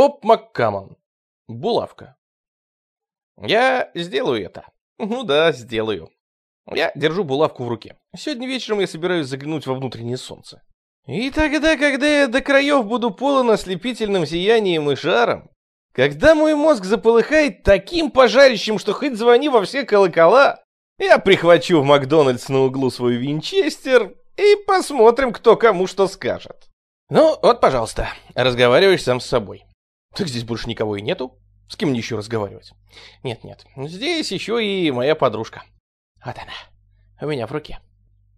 Боб Маккамон. Булавка. Я сделаю это. Ну да, сделаю. Я держу булавку в руке. Сегодня вечером я собираюсь заглянуть во внутреннее солнце. И тогда, когда я до краев буду полон ослепительным сиянием и жаром, когда мой мозг заполыхает таким пожарищем, что хоть звони во все колокола, я прихвачу в Макдональдс на углу свой винчестер и посмотрим, кто кому что скажет. Ну, вот, пожалуйста, разговариваешь сам с собой. Так здесь больше никого и нету. С кем мне еще разговаривать? Нет-нет, здесь еще и моя подружка. Вот она, у меня в руке.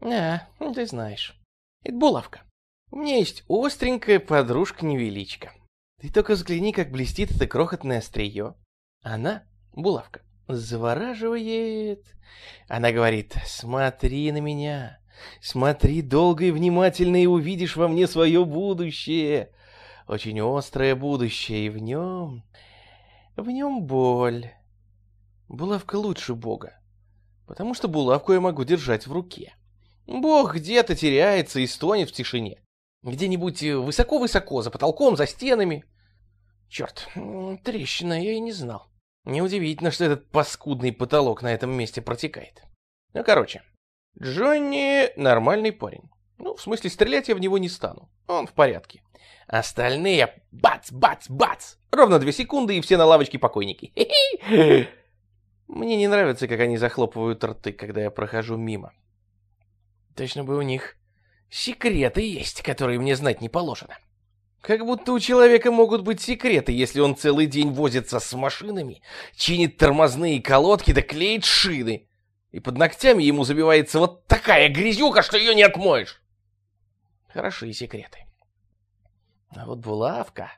А, ты знаешь, это булавка. У меня есть остренькая подружка-невеличка. Ты только взгляни, как блестит это крохотное острие. Она, булавка, завораживает. Она говорит, смотри на меня, смотри долго и внимательно, и увидишь во мне свое будущее. Очень острое будущее, и в нем... В нем боль. Булавка лучше Бога, потому что булавку я могу держать в руке. Бог где-то теряется и стонет в тишине. Где-нибудь э, высоко-высоко, за потолком, за стенами. Черт, трещина, я и не знал. Неудивительно, что этот паскудный потолок на этом месте протекает. Ну, короче, Джонни нормальный парень. Ну, в смысле, стрелять я в него не стану. Он в порядке. Остальные бац, бац, бац. Ровно две секунды, и все на лавочке покойники. Мне не нравится, как они захлопывают рты, когда я прохожу мимо. Точно бы у них секреты есть, которые мне знать не положено. Как будто у человека могут быть секреты, если он целый день возится с машинами, чинит тормозные колодки да клеит шины. И под ногтями ему забивается вот такая грязюка, что ее не отмоешь. Хорошие секреты. А вот булавка...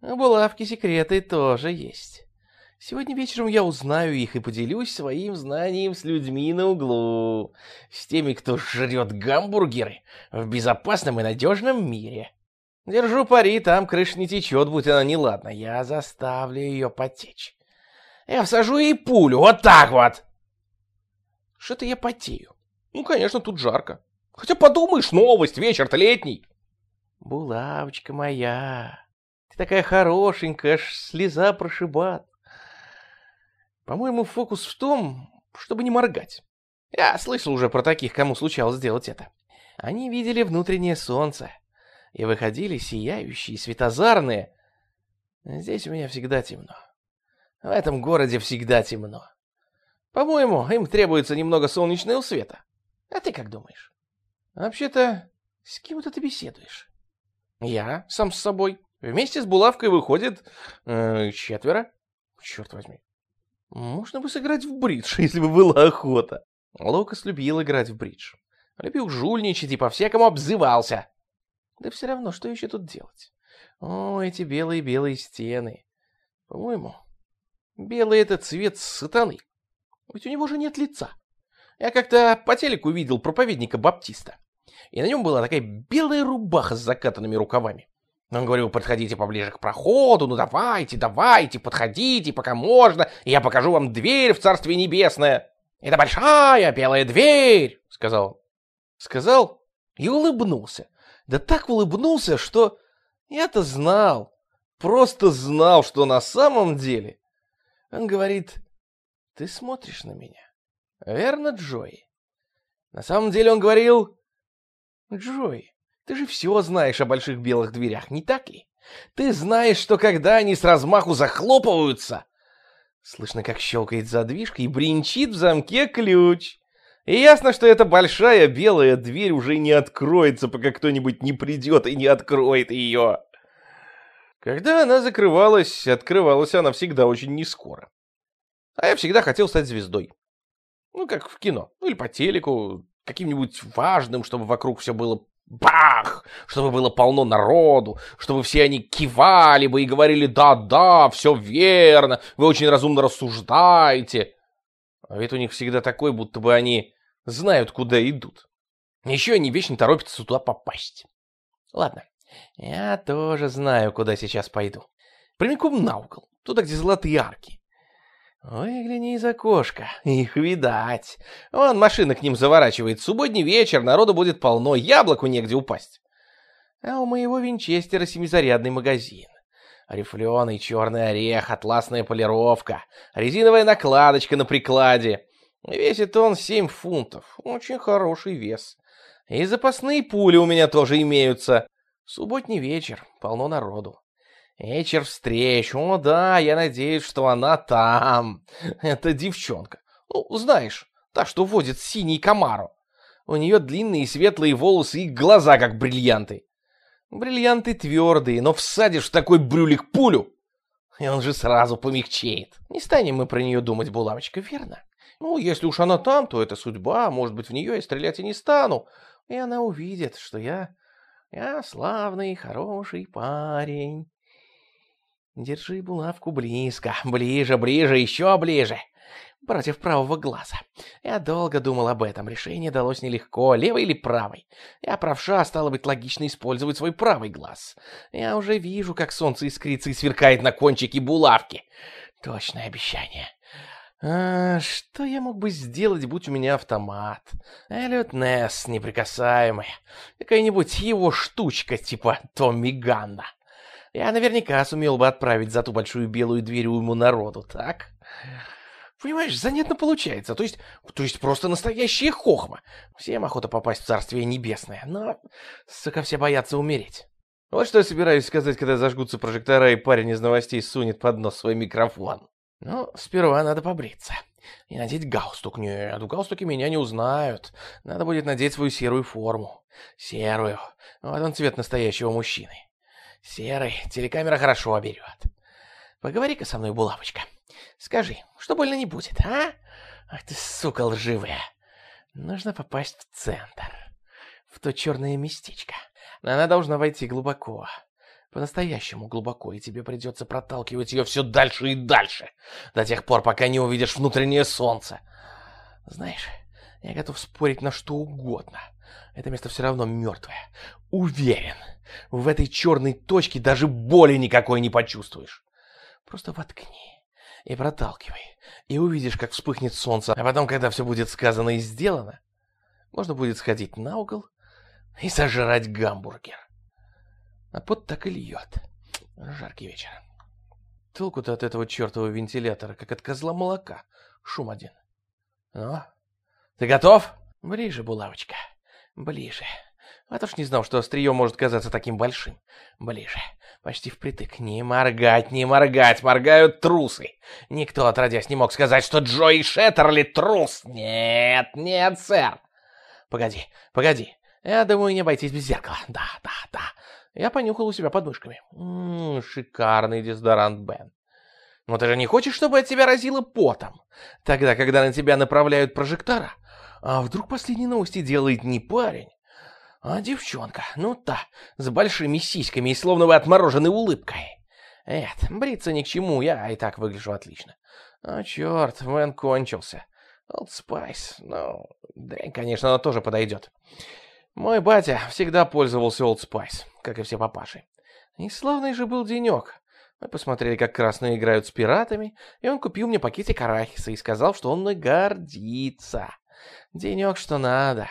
У булавки секреты тоже есть. Сегодня вечером я узнаю их и поделюсь своим знанием с людьми на углу. С теми, кто жрет гамбургеры в безопасном и надежном мире. Держу пари, там крыша не течет, будь она неладна. Я заставлю ее потечь. Я всажу ей пулю, вот так вот. Что-то я потею. Ну, конечно, тут жарко. Хотя подумаешь, новость, вечер-то летний. Булавочка моя, ты такая хорошенькая, аж слеза прошибат. По-моему, фокус в том, чтобы не моргать. Я слышал уже про таких, кому случалось сделать это. Они видели внутреннее солнце и выходили сияющие, светозарные. Здесь у меня всегда темно. В этом городе всегда темно. По-моему, им требуется немного солнечного света. А ты как думаешь? Вообще-то, с кем это ты беседуешь? Я, сам с собой. Вместе с булавкой выходит э, четверо. Черт возьми. Можно бы сыграть в бридж, если бы была охота. Лукас любил играть в бридж. Любил жульничать и по-всякому обзывался. Да все равно, что еще тут делать? О, эти белые-белые стены. По-моему, белый это цвет сатаны. Ведь у него же нет лица. Я как-то по телеку видел проповедника Баптиста. И на нем была такая белая рубаха с закатанными рукавами. Он говорил, подходите поближе к проходу, ну давайте, давайте, подходите, пока можно, и я покажу вам дверь в Царствие Небесное. Это большая белая дверь, сказал. Сказал и улыбнулся. Да так улыбнулся, что я-то знал, просто знал, что на самом деле. Он говорит, ты смотришь на меня, верно, Джои? На самом деле он говорил, Джои, ты же все знаешь о больших белых дверях, не так ли? Ты знаешь, что когда они с размаху захлопываются... Слышно, как щелкает задвижка и бринчит в замке ключ. И ясно, что эта большая белая дверь уже не откроется, пока кто-нибудь не придет и не откроет ее. Когда она закрывалась, открывалась она всегда очень нескоро. А я всегда хотел стать звездой. Ну, как в кино. Ну, или по телеку. Каким-нибудь важным, чтобы вокруг все было бах, чтобы было полно народу, чтобы все они кивали бы и говорили «да-да, все верно, вы очень разумно рассуждаете». А вид у них всегда такой, будто бы они знают, куда идут. Еще они вечно торопятся туда попасть. Ладно, я тоже знаю, куда сейчас пойду. Прямиком на угол, туда, где золотые арки. Выгляни из окошка, их видать. Вон машина к ним заворачивает. Субботний вечер, народу будет полно, яблоку негде упасть. А у моего винчестера семизарядный магазин. Рифленый черный орех, атласная полировка, резиновая накладочка на прикладе. Весит он 7 фунтов. Очень хороший вес. И запасные пули у меня тоже имеются. Субботний вечер, полно народу. Вечер встреч. О, да, я надеюсь, что она там. Это девчонка. Ну, знаешь, та, что водит синий комару. У нее длинные светлые волосы и глаза, как бриллианты. Бриллианты твердые, но всадишь в такой брюлик пулю, и он же сразу помягчеет. Не станем мы про нее думать, булавочка, верно? Ну, если уж она там, то это судьба, может быть, в нее я стрелять и не стану. И она увидит, что я... я славный, хороший парень. Держи булавку близко, ближе, ближе, еще ближе против правого глаза. Я долго думал об этом, решение далось нелегко, левый или правый. Я правша, стало быть, логично использовать свой правый глаз. Я уже вижу, как солнце искрится и сверкает на кончике булавки. Точное обещание. А, что я мог бы сделать, будь у меня автомат? Эллиот Несс, неприкасаемый. Какая-нибудь его штучка, типа Томми Ганна. Я наверняка сумел бы отправить за ту большую белую дверь уйму народу, так? Понимаешь, занятно получается. То есть, то есть просто настоящая хохма. Всем охота попасть в Царствие Небесное, но, сука, все боятся умереть. Вот что я собираюсь сказать, когда зажгутся прожектора и парень из новостей сунет под нос свой микрофон. Ну, сперва надо побриться. И надеть галстук. Нет, в галстуке меня не узнают. Надо будет надеть свою серую форму. Серую. Вот он цвет настоящего мужчины. Серый. Телекамера хорошо берет. Поговори-ка со мной, булавочка. Скажи, что больно не будет, а? Ах ты, сука лживая. Нужно попасть в центр. В то черное местечко. Она должна войти глубоко. По-настоящему глубоко, и тебе придется проталкивать ее все дальше и дальше. До тех пор, пока не увидишь внутреннее солнце. Знаешь, я готов спорить на что угодно. Это место все равно мертвое. Уверен, в этой черной точке даже боли никакой не почувствуешь. Просто воткни и проталкивай, и увидишь, как вспыхнет солнце. А потом, когда все будет сказано и сделано, можно будет сходить на угол и сожрать гамбургер. А пот так и льет. Жаркий вечер. Толку-то от этого чертового вентилятора, как от козла молока. Шум один. Ну, ты готов? Ближе, булавочка, ближе. Вот уж не знал, что острие может казаться таким большим. Ближе. Почти впритык. Не моргать, не моргать. Моргают трусы. Никто, отродясь, не мог сказать, что Джои Шеттерли трус. Нет, нет, сэр. Погоди, погоди. Я думаю, не обойтись без зеркала. Да, да, да. Я понюхал у себя подмышками. Ммм, шикарный дезодорант Бен. Но ты же не хочешь, чтобы от тебя разило потом? Тогда, когда на тебя направляют прожектора? А вдруг последние новости делает не парень, а девчонка, ну та, с большими сиськами и словно бы отмороженной улыбкой. Эт, бриться ни к чему, я и так выгляжу отлично. А черт, Ban кончился. Old Spice, ну, дрянь, конечно, она тоже подойдет. Мой батя всегда пользовался Old Spice, как и все папаши. И славный же был денек. Мы посмотрели, как красные играют с пиратами, и он купил мне пакетик арахиса и сказал, что он мной гордится. Денек, что надо.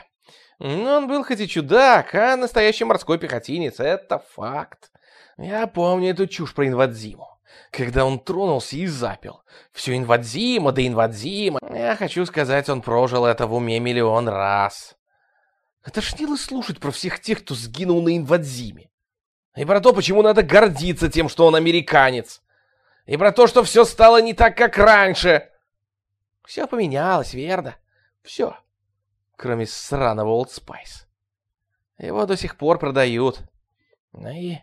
Ну, он был хоть и чудак, а настоящий морской пехотинец, это факт. Я помню эту чушь про инвадзиму. Когда он тронулся и запил. Все инвадзима да инвадзима. Я хочу сказать, он прожил это в уме миллион раз. Отошнило слушать про всех тех, кто сгинул на инвадзиме. И про то, почему надо гордиться тем, что он американец. И про то, что все стало не так, как раньше. Все поменялось, верно? Все кроме сраного Old Spice. Его до сих пор продают. Ну и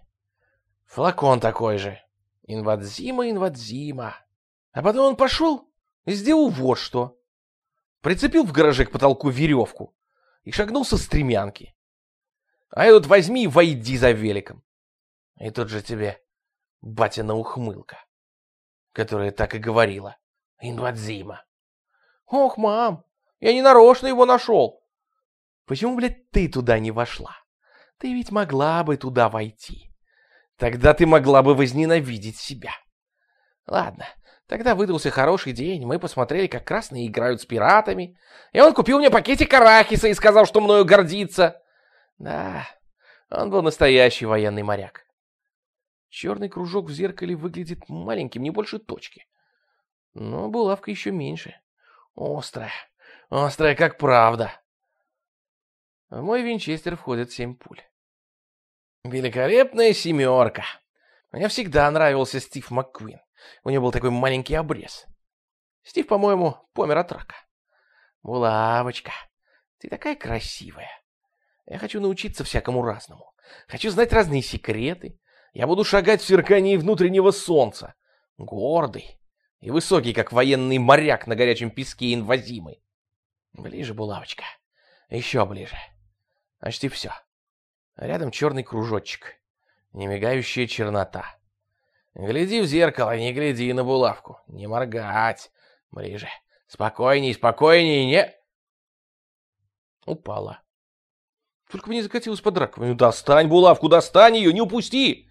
флакон такой же. Инвадзима, инвадзима. А потом он пошел и сделал вот что. Прицепил в гараже к потолку веревку и шагнул со стремянки. А этот возьми и войди за великом. И тут же тебе батина ухмылка, которая так и говорила. Инвадзима. Ох, мам, я не нарочно его нашел. Почему, блядь, ты туда не вошла? Ты ведь могла бы туда войти. Тогда ты могла бы возненавидеть себя. Ладно, тогда выдался хороший день. Мы посмотрели, как красные играют с пиратами. И он купил мне пакетик арахиса и сказал, что мною гордится. Да, он был настоящий военный моряк. Черный кружок в зеркале выглядит маленьким, не больше точки. Но булавка еще меньше. Острая, острая, как правда. В мой винчестер входит семь пуль. Великолепная семерка. Мне всегда нравился Стив МакКуин. У него был такой маленький обрез. Стив, по-моему, помер от рака. Булавочка, ты такая красивая. Я хочу научиться всякому разному. Хочу знать разные секреты. Я буду шагать в сверкании внутреннего солнца. Гордый и высокий, как военный моряк на горячем песке инвазимый. Ближе, булавочка. Еще ближе. Почти все. Рядом черный кружочек. Немигающая чернота. Гляди в зеркало, не гляди на булавку. Не моргать. Ближе. Спокойней, спокойней, не... Упала. Только бы не закатилась под раковину. Достань булавку, достань ее, не упусти!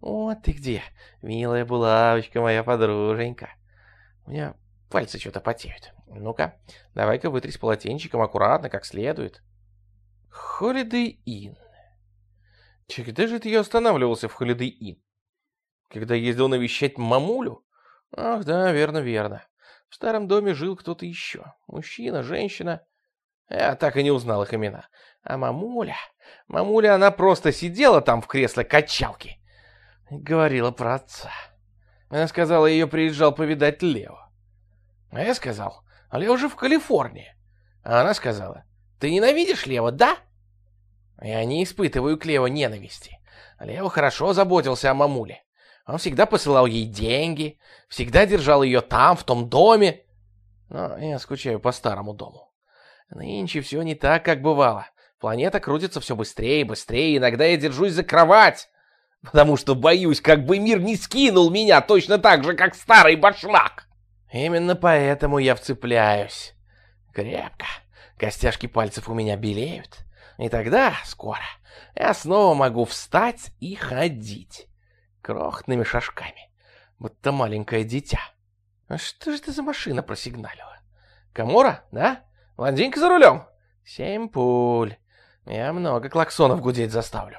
Вот ты где, милая булавочка моя подруженька. У меня пальцы что-то потеют. Ну-ка, давай-ка вытрись полотенчиком аккуратно, как следует. Holiday Inn. Когда же ты останавливался в Holiday Inn? Когда ездил навещать мамулю? Ах, да, верно, верно. В старом доме жил кто-то еще. Мужчина, женщина. Я так и не узнал их имена. А мамуля... Мамуля, она просто сидела там в кресле качалки. Говорила про отца. Она сказала, ее приезжал повидать Лео. А я сказал, а Лео же в Калифорнии. А она сказала, ты ненавидишь Лео, да? Я не испытываю к Лео ненависти. Лео хорошо заботился о мамуле. Он всегда посылал ей деньги, всегда держал ее там, в том доме. Но я скучаю по старому дому. Нынче все не так, как бывало. Планета крутится все быстрее и быстрее, иногда я держусь за кровать, потому что боюсь, как бы мир не скинул меня точно так же, как старый башлак. Именно поэтому я вцепляюсь. Крепко. Костяшки пальцев у меня белеют. И тогда, скоро, я снова могу встать и ходить. Крохотными шажками. Будто маленькое дитя. А что же это за машина просигналила? Камора, да? Блондинка за рулем? Семь пуль. Я много клаксонов гудеть заставлю.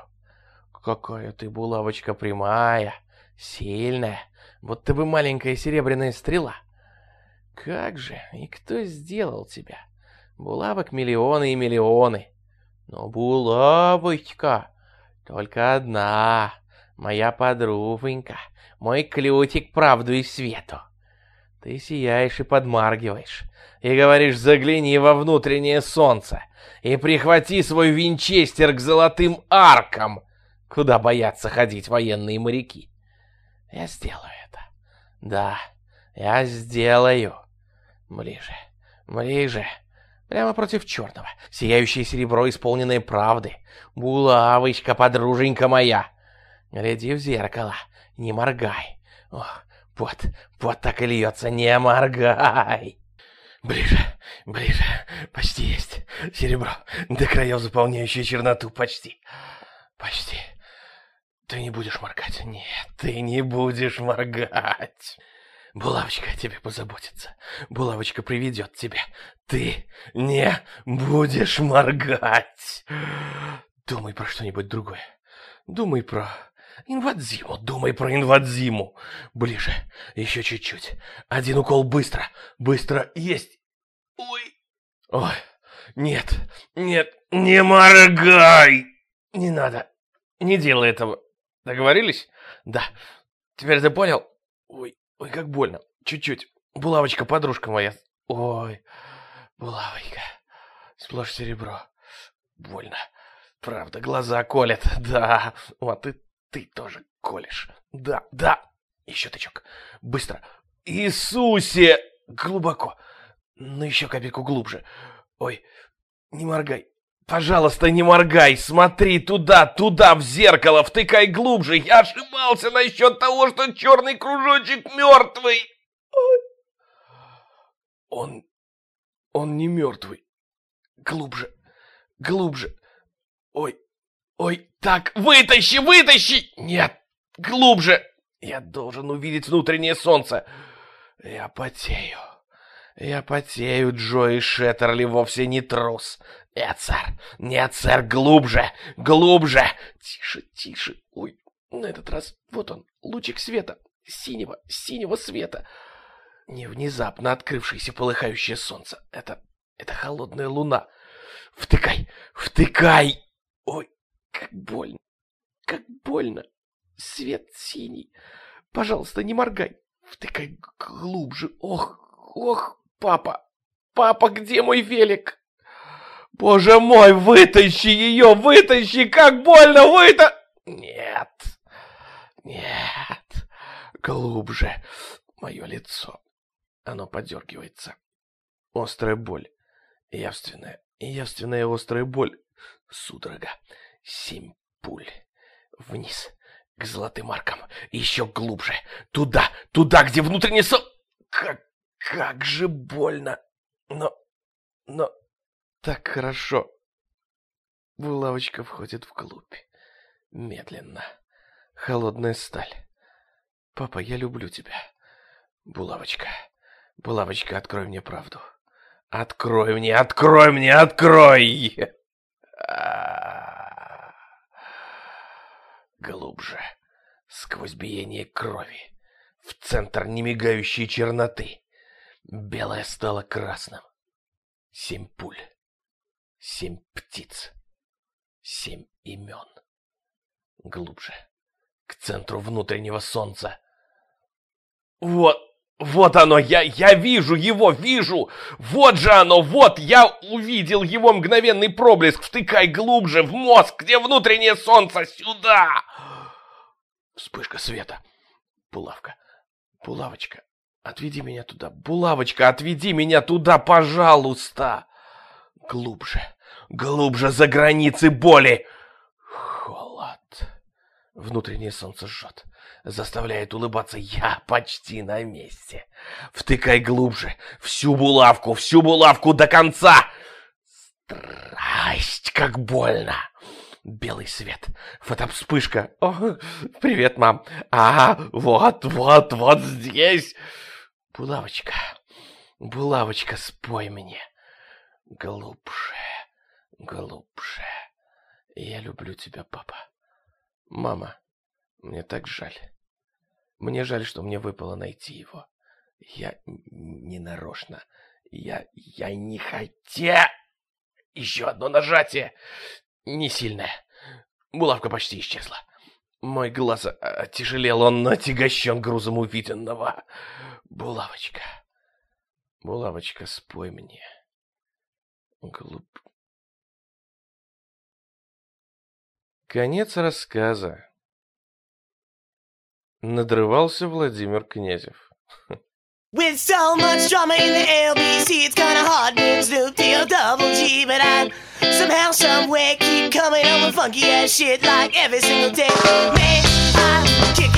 Какая ты булавочка прямая, сильная, будто бы маленькая серебряная стрела. Как же, и кто сделал тебя? Булавок миллионы и миллионы. Но булавочка только одна, моя подруженька, мой ключик правду и свету. Ты сияешь и подмаргиваешь, и говоришь, загляни во внутреннее солнце, и прихвати свой винчестер к золотым аркам, куда боятся ходить военные моряки. Я сделаю это. Да, я сделаю. Ближе, ближе. Прямо против черного. Сияющее серебро, исполненное правды. Булавочка, подруженька моя. Гляди в зеркало, не моргай. Ох, вот, вот так и льется, не моргай. Ближе, ближе, почти есть. Серебро, до краев заполняющее черноту, почти. Почти. Ты не будешь моргать. Нет, ты не будешь моргать. Булавочка о тебе позаботится. Булавочка приведет тебя. Ты не будешь моргать. Думай про что-нибудь другое. Думай про инвадзиму. Думай про инвадзиму. Ближе. Еще чуть-чуть. Один укол быстро. Быстро. Есть. Ой. Ой. Нет. Нет. Не моргай. Не надо. Не делай этого. Договорились? Да. Теперь ты понял? Ой. Ой, как больно. Чуть-чуть. Булавочка, подружка моя. Ой, булавочка. Сплошь серебро. Больно. Правда, глаза колят. Да. Вот и ты тоже колешь. Да, да. Еще тычок. Быстро. Иисусе! Глубоко. Ну, еще капельку глубже. Ой, не моргай. Пожалуйста, не моргай, смотри туда, туда, в зеркало, втыкай глубже. Я ошибался насчет того, что черный кружочек мертвый. Ой. Он... он не мертвый. Глубже, глубже. Ой, ой, так, вытащи, вытащи! Нет, глубже. Я должен увидеть внутреннее солнце. Я потею. Я потею, Джои Шеттерли вовсе не трус. Нет, сэр, нет, сэр, глубже, глубже. Тише, тише. Ой, На этот раз вот он, лучик света, синего, синего света. Не внезапно открывшееся полыхающее солнце. Это... это холодная луна. Втыкай, втыкай! Ой, как больно, как больно. Свет синий. Пожалуйста, не моргай. Втыкай глубже. Ох, ох, папа. Папа, где мой велик? Боже мой, вытащи ее, вытащи, как больно, выта... Нет, нет, глубже мое лицо. Оно подергивается. Острая боль, явственная, явственная острая боль. Судорога, семь пуль. Вниз, к золотым аркам, еще глубже. Туда, туда, где внутренний со... Как, как же больно. Но, но, так хорошо. Булавочка входит вглубь. Медленно. Холодная сталь. Папа, я люблю тебя. Булавочка. Булавочка, открой мне правду. Открой мне, открой мне, открой! Глубже. Сквозь биение крови. В центр немигающей черноты. Белое стало красным. Семь пуль. Семь птиц. Семь имен. Глубже. К центру внутреннего солнца. Вот, вот оно, я, я вижу его, вижу! Вот же оно, вот, я увидел его мгновенный проблеск. Втыкай глубже, в мозг, где внутреннее солнце, сюда! Вспышка света. Булавка. Булавочка. Отведи меня туда. Булавочка, отведи меня туда, пожалуйста. Глубже. Глубже за границы боли. Холод. Внутреннее солнце жжет. Заставляет улыбаться. Я почти на месте. Втыкай глубже. Всю булавку, всю булавку до конца. Страсть, как больно. Белый свет. Фотовспышка. О, привет, мам. А, вот, вот, вот здесь. Булавочка, булавочка, спой мне. Глубже, глубже. Я люблю тебя, папа. Мама, мне так жаль. Мне жаль, что мне выпало найти его. Я не нарочно. Я... я не хотел... Еще одно нажатие. Не сильное. Булавка почти исчезла. Мой глаз оттяжелел, он отягощен грузом увиденного. Булавочка, булавочка, спой мне. Глуп. Конец рассказа. Надрывался Владимир Князев. With so much drama in the LBC, it's kinda hard to Snoop Deal Double G, but I somehow, somewhere keep coming up with funky ass shit like every single day. Man, I kick